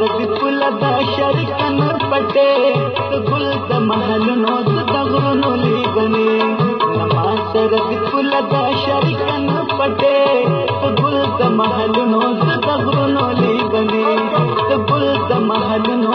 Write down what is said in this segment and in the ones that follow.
غبي پل د شر کمر پټه ته ګل د محل نو د غرونو لګني نما سر د پل د شر کمر پټه ته ګل د محل نو د غرونو لګني ته ګل د محل نو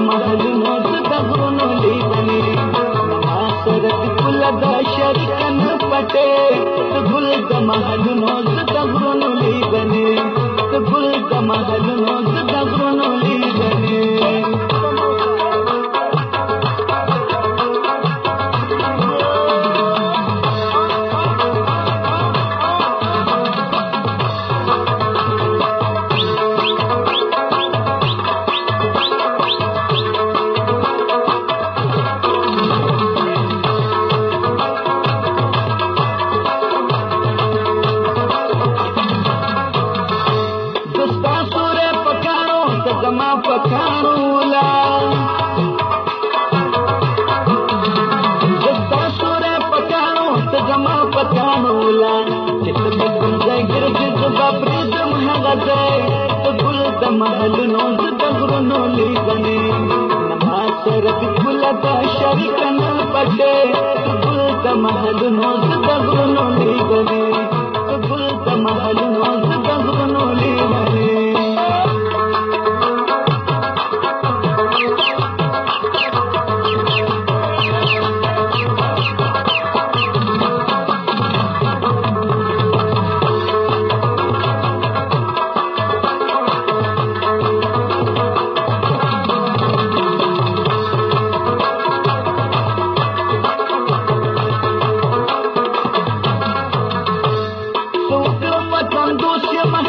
محلونو زتا غرونو لی بنی ته ګل د محلونو ಗುಲ್ದ ಮಹಲ್ ನೋಜ ತಗುರು ನೋಲಿಗನೆ ನಮ್ಮ ಸರದಿ ಗುಲದ ಶರಿಕನ ಪಡೆ ಗುಲ್ದ ಮಹಲ್ ನೋಜ ತಗುರು ನೋಲಿಗನೆ ಗುಲ್ದ ಮಹಲ್ ನೋಜ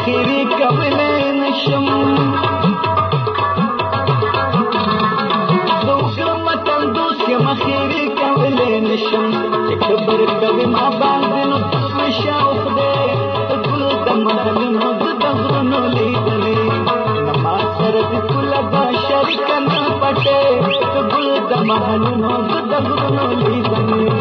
तेरे कब में नशम I'm not gonna lose the